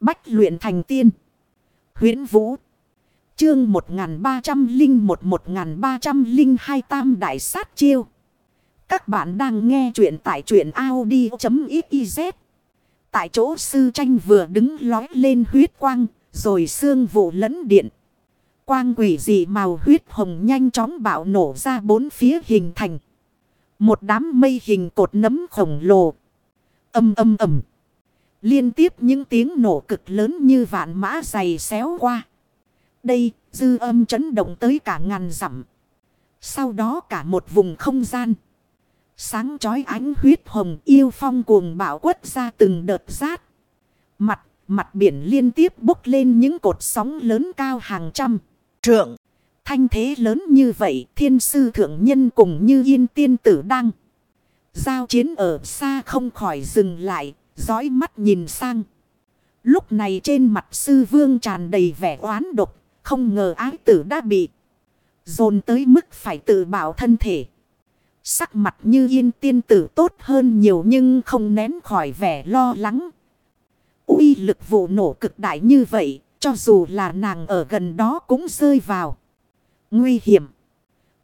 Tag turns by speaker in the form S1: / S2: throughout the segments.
S1: Bách luyện thành tiên. huyễn Vũ. Chương 1301-1302 Tam Đại Sát Chiêu. Các bạn đang nghe truyện tại truyện Audi.xyz. Tại chỗ sư tranh vừa đứng lói lên huyết quang, rồi xương vụ lẫn điện. Quang quỷ dị màu huyết hồng nhanh chóng bạo nổ ra bốn phía hình thành. Một đám mây hình cột nấm khổng lồ. Âm âm ầm. Liên tiếp những tiếng nổ cực lớn như vạn mã dày xéo qua. Đây, dư âm chấn động tới cả ngàn dặm. Sau đó cả một vùng không gian. Sáng chói ánh huyết hồng yêu phong cuồng bạo quất ra từng đợt rát. Mặt, mặt biển liên tiếp bốc lên những cột sóng lớn cao hàng trăm. Trượng, thanh thế lớn như vậy thiên sư thượng nhân cùng như yên tiên tử đang. Giao chiến ở xa không khỏi dừng lại, dõi mắt nhìn sang. Lúc này trên mặt sư vương tràn đầy vẻ oán độc, không ngờ ái tử đã bị dồn tới mức phải tự bảo thân thể. Sắc mặt như yên tiên tử tốt hơn nhiều nhưng không nén khỏi vẻ lo lắng. uy lực vụ nổ cực đại như vậy, cho dù là nàng ở gần đó cũng rơi vào. Nguy hiểm.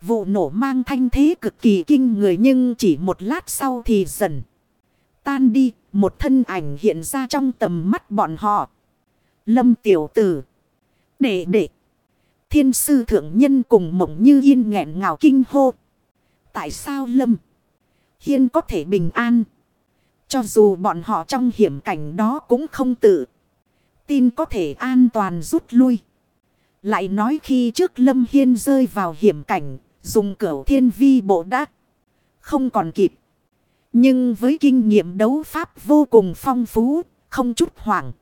S1: Vụ nổ mang thanh thế cực kỳ kinh người nhưng chỉ một lát sau thì dần. Tan đi, một thân ảnh hiện ra trong tầm mắt bọn họ. Lâm tiểu tử. Đệ đệ. Thiên sư thượng nhân cùng mộng như yên nghẹn ngào kinh hô. Tại sao Lâm Hiên có thể bình an? Cho dù bọn họ trong hiểm cảnh đó cũng không tự tin có thể an toàn rút lui. Lại nói khi trước Lâm Hiên rơi vào hiểm cảnh, dùng cửu thiên vi bộ đắc, không còn kịp. Nhưng với kinh nghiệm đấu pháp vô cùng phong phú, không chút hoảng.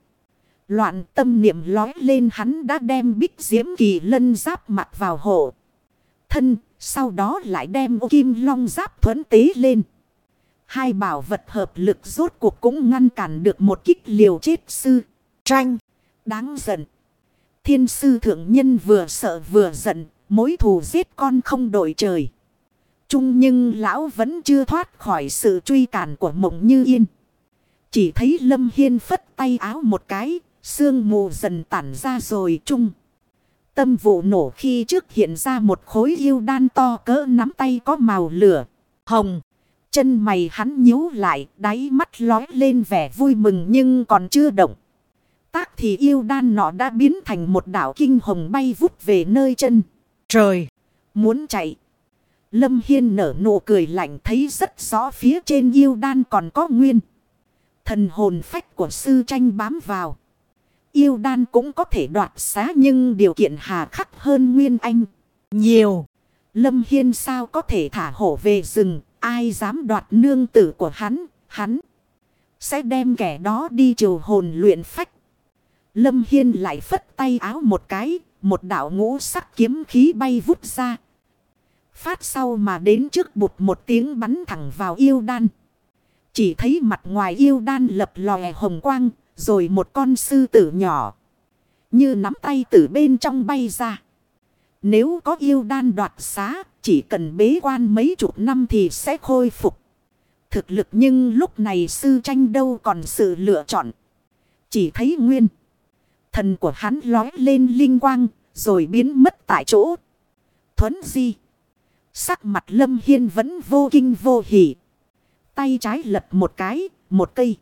S1: Loạn tâm niệm lói lên hắn đã đem bích diễm kỳ lân giáp mặt vào hộ. Thân, sau đó lại đem ô kim long giáp thuẫn tế lên. Hai bảo vật hợp lực rốt cuộc cũng ngăn cản được một kích liều chết sư. Tranh. Đáng giận. Thiên sư thượng nhân vừa sợ vừa giận. Mối thù giết con không đổi trời. Chung nhưng lão vẫn chưa thoát khỏi sự truy cản của mộng như yên. Chỉ thấy Lâm Hiên phất tay áo một cái. Sương mù dần tản ra rồi chung. Tâm vụ nổ khi trước hiện ra một khối yêu đan to cỡ nắm tay có màu lửa. Hồng. Chân mày hắn nhíu lại. Đáy mắt lói lên vẻ vui mừng nhưng còn chưa động tác thì yêu đan nọ đã biến thành một đảo kinh hồng bay vút về nơi chân. Trời! Muốn chạy! Lâm Hiên nở nụ cười lạnh thấy rất rõ phía trên yêu đan còn có nguyên. Thần hồn phách của sư tranh bám vào. Yêu đan cũng có thể đoạt xá nhưng điều kiện hà khắc hơn Nguyên Anh. Nhiều. Lâm Hiên sao có thể thả hổ về rừng. Ai dám đoạt nương tử của hắn. Hắn sẽ đem kẻ đó đi trừ hồn luyện phách. Lâm Hiên lại phất tay áo một cái, một đạo ngũ sắc kiếm khí bay vút ra. Phát sau mà đến trước bụt một tiếng bắn thẳng vào yêu đan. Chỉ thấy mặt ngoài yêu đan lập lòe hồng quang, rồi một con sư tử nhỏ. Như nắm tay từ bên trong bay ra. Nếu có yêu đan đoạt xá, chỉ cần bế quan mấy chục năm thì sẽ khôi phục. Thực lực nhưng lúc này sư tranh đâu còn sự lựa chọn. Chỉ thấy nguyên. Thần của hắn lói lên linh quang, rồi biến mất tại chỗ. Thuấn di. Sắc mặt lâm hiên vẫn vô kinh vô hỉ. Tay trái lật một cái, một cây.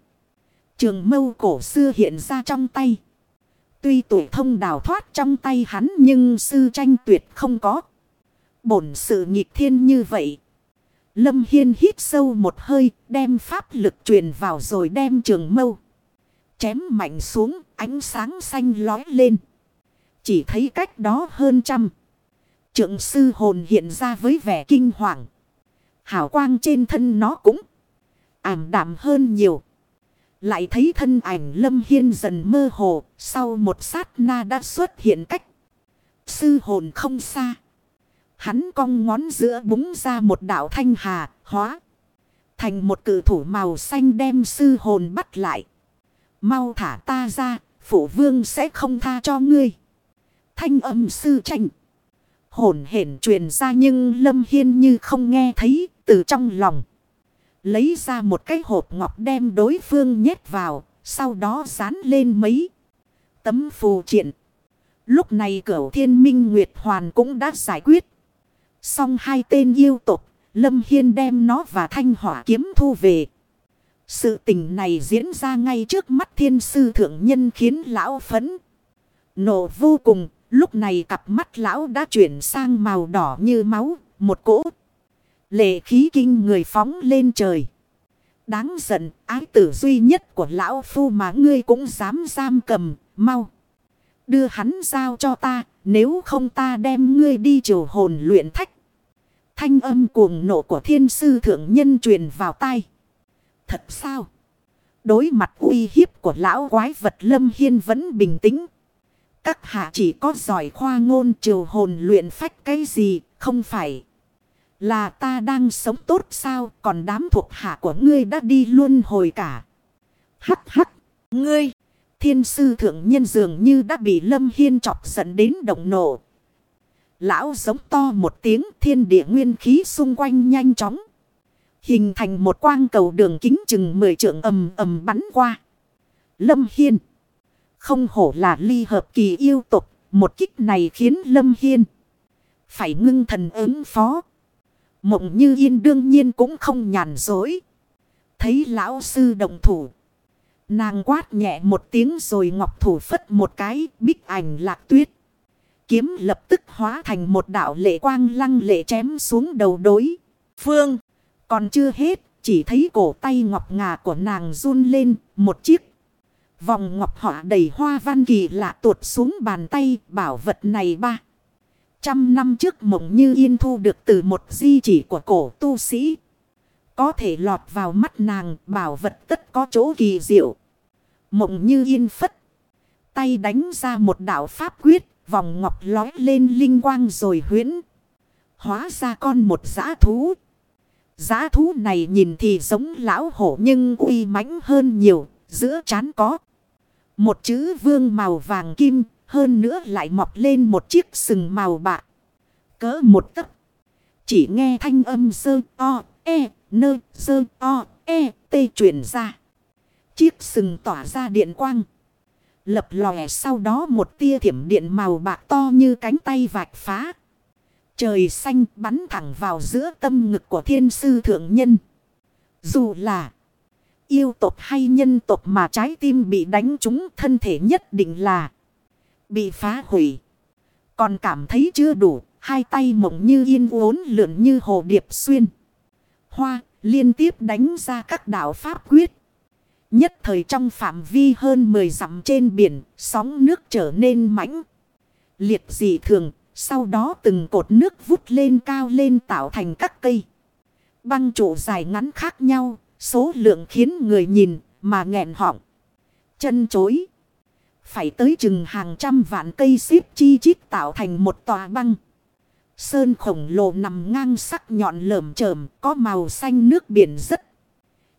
S1: Trường mâu cổ xưa hiện ra trong tay. Tuy tuổi thông đào thoát trong tay hắn nhưng sư tranh tuyệt không có. Bổn sự nghịch thiên như vậy. Lâm Hiên hít sâu một hơi đem pháp lực truyền vào rồi đem trường mâu. Chém mạnh xuống ánh sáng xanh lói lên. Chỉ thấy cách đó hơn trăm. Trượng sư hồn hiện ra với vẻ kinh hoàng. Hảo quang trên thân nó cũng ảm đạm hơn nhiều. Lại thấy thân ảnh lâm hiên dần mơ hồ. Sau một sát na đã xuất hiện cách. Sư hồn không xa. Hắn cong ngón giữa búng ra một đạo thanh hà hóa. Thành một cử thủ màu xanh đem sư hồn bắt lại. Mau thả ta ra, phủ vương sẽ không tha cho ngươi. Thanh âm sư tranh. Hồn hển truyền ra nhưng Lâm Hiên như không nghe thấy từ trong lòng. Lấy ra một cái hộp ngọc đem đối phương nhét vào, sau đó dán lên mấy tấm phù triện. Lúc này cửu thiên minh Nguyệt Hoàn cũng đã giải quyết. Xong hai tên yêu tục, Lâm Hiên đem nó và thanh hỏa kiếm thu về. Sự tình này diễn ra ngay trước mắt thiên sư thượng nhân khiến lão phấn. Nổ vô cùng, lúc này cặp mắt lão đã chuyển sang màu đỏ như máu, một cỗ. Lệ khí kinh người phóng lên trời. Đáng giận, ái tử duy nhất của lão phu mà ngươi cũng dám giam cầm, mau. Đưa hắn giao cho ta, nếu không ta đem ngươi đi triều hồn luyện thách. Thanh âm cuồng nộ của thiên sư thượng nhân truyền vào tai. Thật sao? Đối mặt uy hiếp của lão quái vật lâm hiên vẫn bình tĩnh. Các hạ chỉ có giỏi khoa ngôn triều hồn luyện phách cái gì, không phải. Là ta đang sống tốt sao, còn đám thuộc hạ của ngươi đã đi luôn hồi cả. Hắc hắc, ngươi, thiên sư thượng nhân dường như đã bị lâm hiên chọc giận đến động nổ. Lão giống to một tiếng thiên địa nguyên khí xung quanh nhanh chóng. Hình thành một quang cầu đường kính chừng mười trượng ầm ầm bắn qua. Lâm Hiên. Không hổ là ly hợp kỳ yêu tục. Một kích này khiến Lâm Hiên. Phải ngưng thần ứng phó. Mộng như yên đương nhiên cũng không nhàn dối. Thấy lão sư đồng thủ. Nàng quát nhẹ một tiếng rồi ngọc thủ phất một cái, bích ảnh lạc tuyết. Kiếm lập tức hóa thành một đạo lệ quang lăng lệ chém xuống đầu đối. Phương. Còn chưa hết. Chỉ thấy cổ tay ngọc ngà của nàng run lên, một chiếc. Vòng ngọc họa đầy hoa văn kỳ lạ tuột xuống bàn tay, bảo vật này ba. Trăm năm trước mộng như yên thu được từ một di chỉ của cổ tu sĩ. Có thể lọt vào mắt nàng, bảo vật tất có chỗ kỳ diệu. Mộng như yên phất. Tay đánh ra một đạo pháp quyết. Vòng ngọc lói lên linh quang rồi huyễn. Hóa ra con một giã thú. Giã thú này nhìn thì giống lão hổ nhưng uy mãnh hơn nhiều. Giữa chán có. Một chữ vương màu vàng kim. Hơn nữa lại mọc lên một chiếc sừng màu bạc. Cỡ một tấc. Chỉ nghe thanh âm sơ, o e nơ, sơ, o e tê chuyển ra. Chiếc sừng tỏa ra điện quang. Lập lòe sau đó một tia thiểm điện màu bạc to như cánh tay vạch phá. Trời xanh bắn thẳng vào giữa tâm ngực của thiên sư thượng nhân. Dù là yêu tộc hay nhân tộc mà trái tim bị đánh trúng thân thể nhất định là bị phá hủy. Còn cảm thấy chưa đủ, hai tay mộng như yên uốn lượn như hồ điệp xuyên. Hoa liên tiếp đánh ra các đạo pháp quyết. Nhất thời trong phạm vi hơn 10 dặm trên biển, sóng nước trở nên mãnh. Liệt dị thường, sau đó từng cột nước vút lên cao lên tạo thành các cây. Băng trụ dài ngắn khác nhau, số lượng khiến người nhìn mà nghẹn họng. Chân chối. Phải tới chừng hàng trăm vạn cây xếp chi chít tạo thành một tòa băng. Sơn khổng lồ nằm ngang sắc nhọn lởm chởm, có màu xanh nước biển rất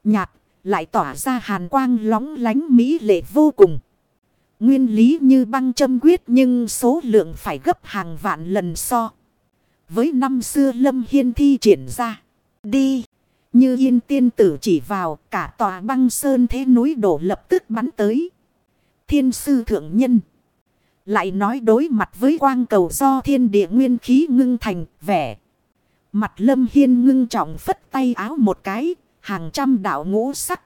S1: nhạt, lại tỏa ra hàn quang lóng lánh mỹ lệ vô cùng. Nguyên lý như băng châm quyết nhưng số lượng phải gấp hàng vạn lần so. Với năm xưa Lâm Hiên thi triển ra. Đi. Như yên tiên tử chỉ vào cả tòa băng sơn thế núi đổ lập tức bắn tới. Thiên sư thượng nhân. Lại nói đối mặt với quang cầu do thiên địa nguyên khí ngưng thành vẻ. Mặt lâm hiên ngưng trọng phất tay áo một cái hàng trăm đạo ngũ sắc.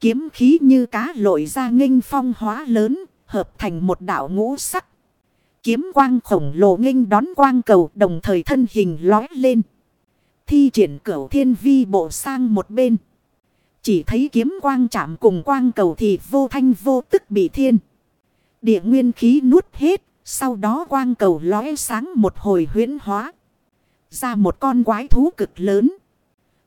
S1: Kiếm khí như cá lội ra nghênh phong hóa lớn, hợp thành một đạo ngũ sắc. Kiếm quang khổng lồ nghênh đón quang cầu đồng thời thân hình lói lên. Thi triển cửu thiên vi bộ sang một bên. Chỉ thấy kiếm quang chạm cùng quang cầu thì vô thanh vô tức bị thiên. Địa nguyên khí nuốt hết, sau đó quang cầu lóe sáng một hồi huyễn hóa. Ra một con quái thú cực lớn.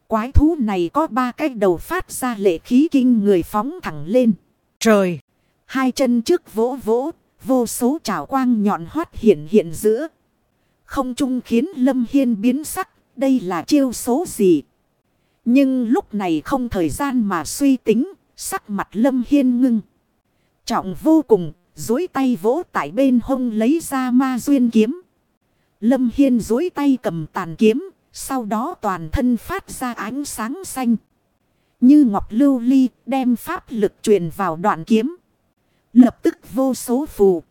S1: Quái thú này có ba cái đầu phát ra lệ khí kinh người phóng thẳng lên. Trời! Hai chân trước vỗ vỗ, vô số trào quang nhọn hoắt hiện hiện giữa. Không trung khiến Lâm Hiên biến sắc, đây là chiêu số gì? Nhưng lúc này không thời gian mà suy tính, sắc mặt Lâm Hiên ngưng. Trọng vô cùng, dối tay vỗ tại bên hông lấy ra ma duyên kiếm. Lâm Hiên dối tay cầm tàn kiếm, sau đó toàn thân phát ra ánh sáng xanh. Như ngọc lưu ly đem pháp lực truyền vào đoạn kiếm. Lập tức vô số phù.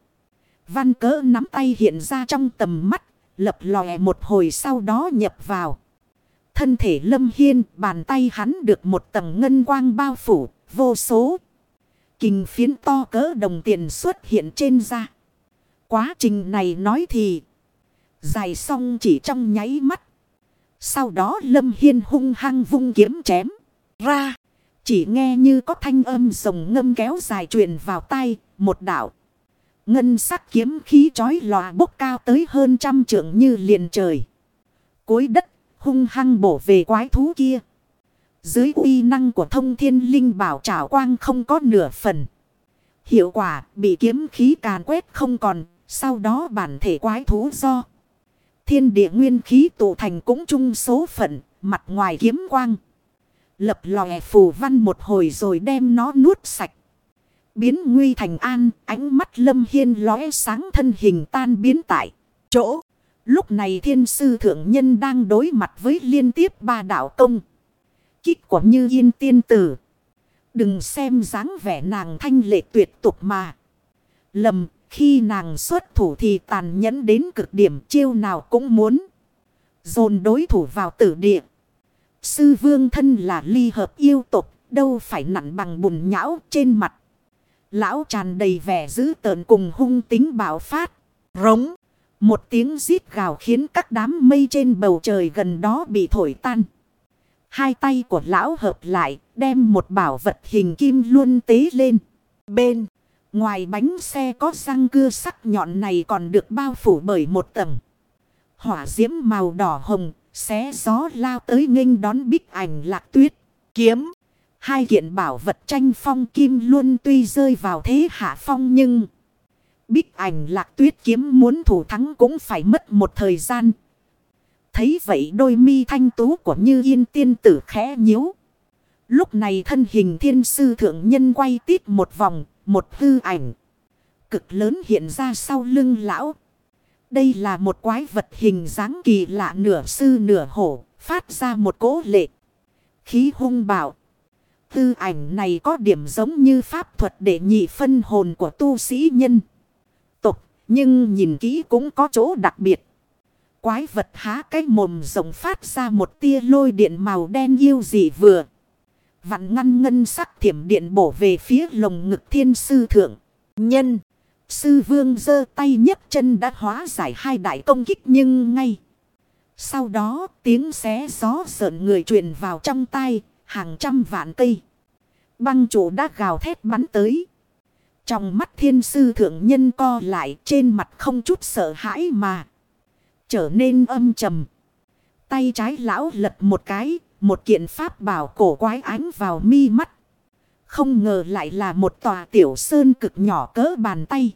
S1: Văn cỡ nắm tay hiện ra trong tầm mắt, lập lòe một hồi sau đó nhập vào. Thân thể lâm hiên, bàn tay hắn được một tầng ngân quang bao phủ, vô số. Kinh phiến to cỡ đồng tiền xuất hiện trên da. Quá trình này nói thì dài xong chỉ trong nháy mắt. Sau đó lâm hiên hung hăng vung kiếm chém ra. Chỉ nghe như có thanh âm rồng ngâm kéo dài truyền vào tay, một đạo. Ngân sắc kiếm khí chói lòa bốc cao tới hơn trăm trượng như liền trời. Cối đất hung hăng bổ về quái thú kia. Dưới uy năng của thông thiên linh bảo trảo quang không có nửa phần. Hiệu quả bị kiếm khí càn quét không còn, sau đó bản thể quái thú do. Thiên địa nguyên khí tụ thành cũng chung số phận, mặt ngoài kiếm quang. Lập lòe phù văn một hồi rồi đem nó nuốt sạch. Biến nguy thành an, ánh mắt lâm hiên lóe sáng thân hình tan biến tại chỗ. Lúc này thiên sư thượng nhân đang đối mặt với liên tiếp ba đạo công. Kích của như yên tiên tử. Đừng xem dáng vẻ nàng thanh lệ tuyệt tục mà. Lầm, khi nàng xuất thủ thì tàn nhẫn đến cực điểm chiêu nào cũng muốn. Dồn đối thủ vào tử địa. Sư vương thân là ly hợp yêu tục, đâu phải nặn bằng bùn nhão trên mặt. Lão tràn đầy vẻ dữ tợn cùng hung tính bạo phát. Rống. Một tiếng rít gào khiến các đám mây trên bầu trời gần đó bị thổi tan. Hai tay của lão hợp lại, đem một bảo vật hình kim luôn tế lên. Bên, ngoài bánh xe có răng cưa sắc nhọn này còn được bao phủ bởi một tầng. Hỏa diễm màu đỏ hồng, xé gió lao tới nghênh đón bích ảnh lạc tuyết. Kiếm, hai kiện bảo vật tranh phong kim luôn tuy rơi vào thế hạ phong nhưng... Bích ảnh lạc tuyết kiếm muốn thủ thắng cũng phải mất một thời gian. Thấy vậy đôi mi thanh tú của như yên tiên tử khẽ nhíu. Lúc này thân hình thiên sư thượng nhân quay tít một vòng, một hư ảnh. Cực lớn hiện ra sau lưng lão. Đây là một quái vật hình dáng kỳ lạ nửa sư nửa hổ, phát ra một cỗ lệ. Khí hung bạo. Tư ảnh này có điểm giống như pháp thuật để nhị phân hồn của tu sĩ nhân. Tục, nhưng nhìn kỹ cũng có chỗ đặc biệt. Quái vật há cái mồm rộng phát ra một tia lôi điện màu đen yêu dị vừa. Vặn ngăn ngân sắc thiểm điện bổ về phía lồng ngực thiên sư thượng. Nhân. Sư vương giơ tay nhấc chân đã hóa giải hai đại công kích nhưng ngay. Sau đó tiếng xé gió sợn người truyền vào trong tay. Hàng trăm vạn cây. Băng chủ đã gào thét bắn tới. Trong mắt thiên sư thượng nhân co lại trên mặt không chút sợ hãi mà. Trở nên âm trầm. Tay trái lão lật một cái. Một kiện pháp bảo cổ quái ánh vào mi mắt. Không ngờ lại là một tòa tiểu sơn cực nhỏ cỡ bàn tay.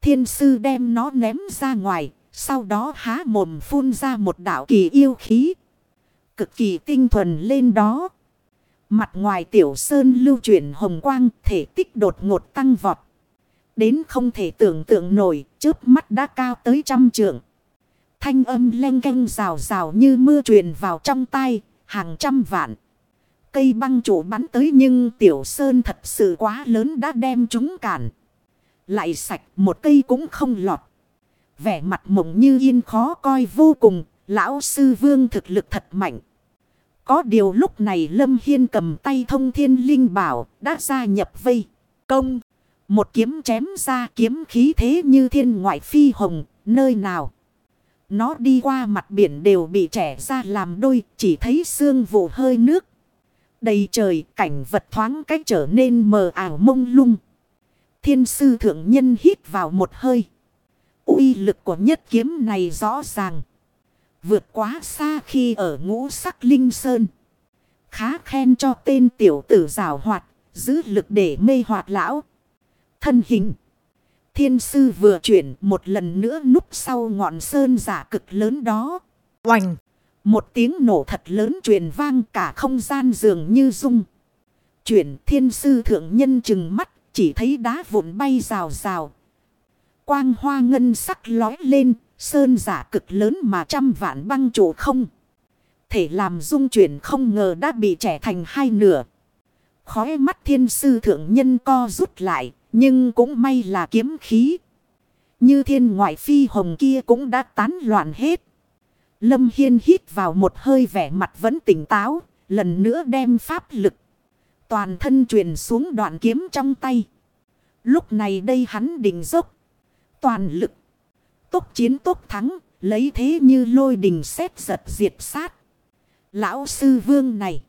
S1: Thiên sư đem nó ném ra ngoài. Sau đó há mồm phun ra một đạo kỳ yêu khí. Cực kỳ tinh thuần lên đó. Mặt ngoài tiểu sơn lưu chuyển hồng quang thể tích đột ngột tăng vọt. Đến không thể tưởng tượng nổi, trước mắt đã cao tới trăm trượng. Thanh âm len canh rào rào như mưa truyền vào trong tay, hàng trăm vạn. Cây băng trụ bắn tới nhưng tiểu sơn thật sự quá lớn đã đem chúng cản. Lại sạch một cây cũng không lọt. Vẻ mặt mộng như yên khó coi vô cùng, lão sư vương thực lực thật mạnh. Có điều lúc này Lâm Hiên cầm tay thông thiên linh bảo đã gia nhập vây. Công. Một kiếm chém ra kiếm khí thế như thiên ngoại phi hồng. Nơi nào. Nó đi qua mặt biển đều bị trẻ ra làm đôi. Chỉ thấy xương vụ hơi nước. Đầy trời, cảnh vật thoáng cách trở nên mờ ảo mông lung. Thiên sư thượng nhân hít vào một hơi. uy lực của nhất kiếm này rõ ràng. Vượt quá xa khi ở ngũ sắc linh sơn. Khá khen cho tên tiểu tử rào hoạt, giữ lực để mê hoạt lão. Thân hình. Thiên sư vừa chuyển một lần nữa núp sau ngọn sơn giả cực lớn đó. Oành! Một tiếng nổ thật lớn truyền vang cả không gian dường như rung. Chuyển thiên sư thượng nhân chừng mắt chỉ thấy đá vụn bay rào rào. Quang hoa ngân sắc lói lên Sơn giả cực lớn mà trăm vạn băng trụ không. Thể làm dung chuyển không ngờ đã bị trẻ thành hai nửa. Khói mắt thiên sư thượng nhân co rút lại. Nhưng cũng may là kiếm khí. Như thiên ngoại phi hồng kia cũng đã tán loạn hết. Lâm Hiên hít vào một hơi vẻ mặt vẫn tỉnh táo. Lần nữa đem pháp lực. Toàn thân truyền xuống đoạn kiếm trong tay. Lúc này đây hắn định dốc. Toàn lực. Tốc chiến tốc thắng. Lấy thế như lôi đình xét giật diệt sát. Lão sư vương này.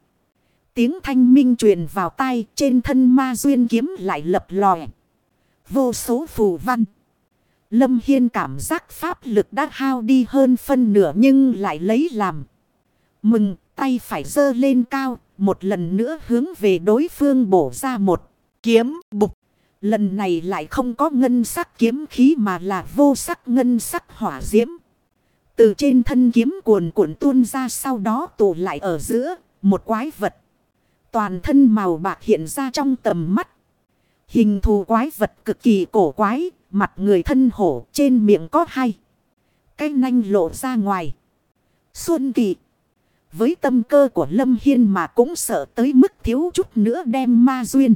S1: Tiếng thanh minh truyền vào tai trên thân ma duyên kiếm lại lập lòe. Vô số phù văn. Lâm Hiên cảm giác pháp lực đã hao đi hơn phân nửa nhưng lại lấy làm. Mừng, tay phải dơ lên cao. Một lần nữa hướng về đối phương bổ ra một kiếm, bục. Lần này lại không có ngân sắc kiếm khí mà là vô sắc ngân sắc hỏa diễm. Từ trên thân kiếm cuồn cuộn tuôn ra sau đó tụ lại ở giữa một quái vật. Toàn thân màu bạc hiện ra trong tầm mắt. Hình thù quái vật cực kỳ cổ quái, mặt người thân hổ trên miệng có hai. Cái nanh lộ ra ngoài. Xuân kỳ. Với tâm cơ của Lâm Hiên mà cũng sợ tới mức thiếu chút nữa đem ma duyên.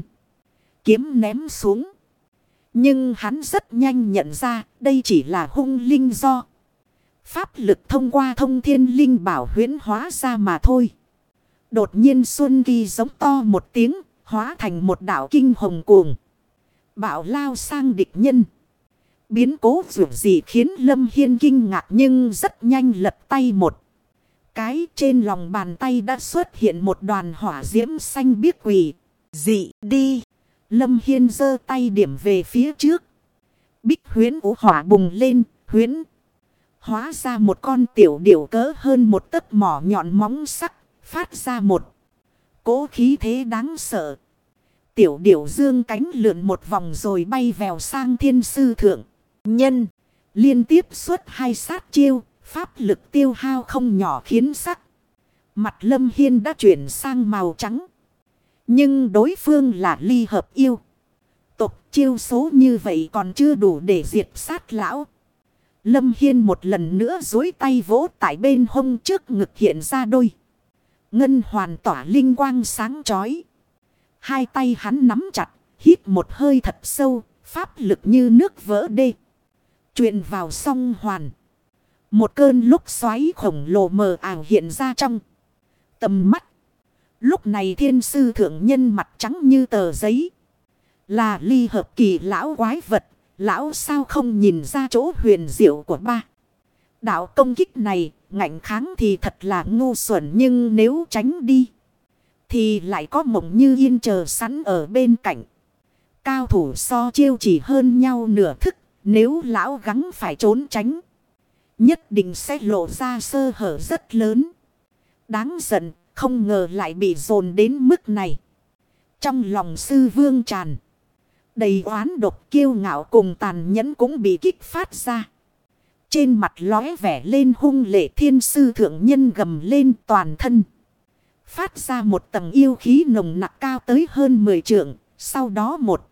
S1: Kiếm ném xuống. Nhưng hắn rất nhanh nhận ra đây chỉ là hung linh do. Pháp lực thông qua thông thiên linh bảo huyến hóa ra mà thôi. Đột nhiên Xuân Kỳ giống to một tiếng, hóa thành một đảo kinh hồng cuồng. Bảo lao sang địch nhân. Biến cố dù gì khiến Lâm Hiên kinh ngạc nhưng rất nhanh lật tay một. Cái trên lòng bàn tay đã xuất hiện một đoàn hỏa diễm xanh biếc quỷ. Dị đi. Lâm Hiên giơ tay điểm về phía trước. Bích huyến ủ hỏa bùng lên, huyến. Hóa ra một con tiểu điểu cỡ hơn một tấc mỏ nhọn móng sắc, phát ra một cố khí thế đáng sợ. Tiểu điểu dương cánh lượn một vòng rồi bay vèo sang thiên sư thượng. Nhân, liên tiếp xuất hai sát chiêu, pháp lực tiêu hao không nhỏ khiến sắc. Mặt lâm hiên đã chuyển sang màu trắng. Nhưng đối phương là ly hợp yêu. Tục chiêu số như vậy còn chưa đủ để diệt sát lão. Lâm Hiên một lần nữa dối tay vỗ tại bên hông trước ngực hiện ra đôi. Ngân hoàn tỏa linh quang sáng chói. Hai tay hắn nắm chặt, hít một hơi thật sâu, pháp lực như nước vỡ đê. Chuyện vào song hoàn. Một cơn lúc xoáy khổng lồ mờ ảo hiện ra trong tầm mắt. Lúc này thiên sư thượng nhân mặt trắng như tờ giấy. Là ly hợp kỳ lão quái vật. Lão sao không nhìn ra chỗ huyền diệu của ba. Đạo công kích này, ngạnh kháng thì thật là ngu xuẩn nhưng nếu tránh đi. Thì lại có mộng như yên chờ sẵn ở bên cạnh. Cao thủ so chiêu chỉ hơn nhau nửa thức. Nếu lão gắng phải trốn tránh. Nhất định sẽ lộ ra sơ hở rất lớn. Đáng giận không ngờ lại bị dồn đến mức này. Trong lòng sư vương tràn. Đầy oán độc kiêu ngạo cùng tàn nhẫn cũng bị kích phát ra. Trên mặt lóe vẻ lên hung lệ thiên sư thượng nhân gầm lên toàn thân. Phát ra một tầng yêu khí nồng nặc cao tới hơn 10 trượng. Sau đó một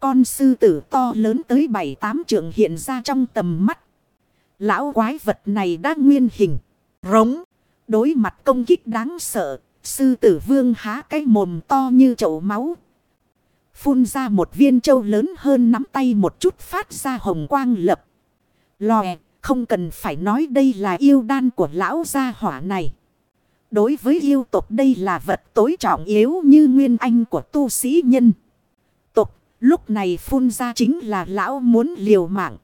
S1: con sư tử to lớn tới 7-8 trượng hiện ra trong tầm mắt. Lão quái vật này đã nguyên hình. Rống. Đối mặt công kích đáng sợ. Sư tử vương há cái mồm to như chậu máu. Phun ra một viên châu lớn hơn nắm tay một chút phát ra hồng quang lập. Lòe. Không cần phải nói đây là yêu đan của lão gia hỏa này. Đối với yêu tộc đây là vật tối trọng yếu như nguyên anh của tu sĩ nhân. Tộc, lúc này phun ra chính là lão muốn liều mạng.